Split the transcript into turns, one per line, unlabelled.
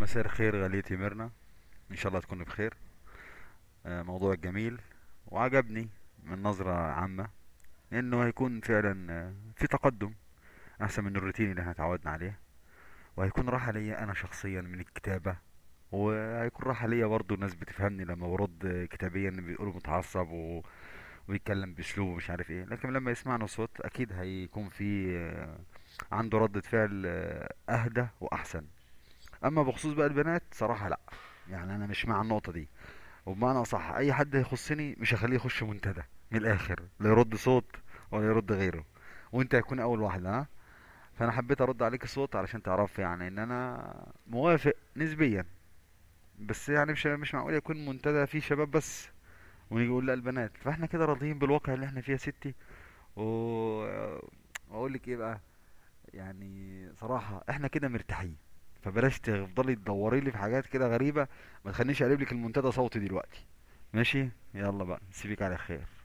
مساء الخير غاليتي ميرنا. إن شاء الله تكون بخير. آه، موضوع جميل وعجبني من نظرة عامة لأنه هيكون فعلا آه، في تقدم أحسن من الروتين اللي إحنا اتعودنا عليه. وهيكون راحة ليا أنا شخصيا من الكتابة. وهيكون راحة ليا برضه الناس بتفهمني لما برد كتابيا بيقولوا متعصب و... ويتكلم باسلوب مش عارف إيه. لكن لما يسمعنا صوت أكيد هيكون في آه، عنده ردة فعل أهدى وأحسن. أما بخصوص بقى البنات صراحة لأ. يعني أنا مش مع النقطة دي. وبمعنى صح أي حد هيخصني مش هخليه يخش منتدى من الآخر لا يرد صوت ولا يرد غيره. وأنت هيكون أول واحدة ها؟ فأنا حبيت أرد عليك الصوت علشان تعرف يعني إن أنا موافق نسبيا. بس يعني مش مش معقول يكون منتدى فيه شباب بس ونيجي يقول لأ البنات. فإحنا كده راضيين بالواقع اللي إحنا فيه يا ستي. و وأقول لك إيه بقى؟ يعني صراحة إحنا كده مرتاحين. فبلاش تفضلي تدوري لي في حاجات كده غريبة ما تخلينيش أقلب لك المنتدى صوتي دلوقتي. ماشي؟ يلا بقى سيبك على خير.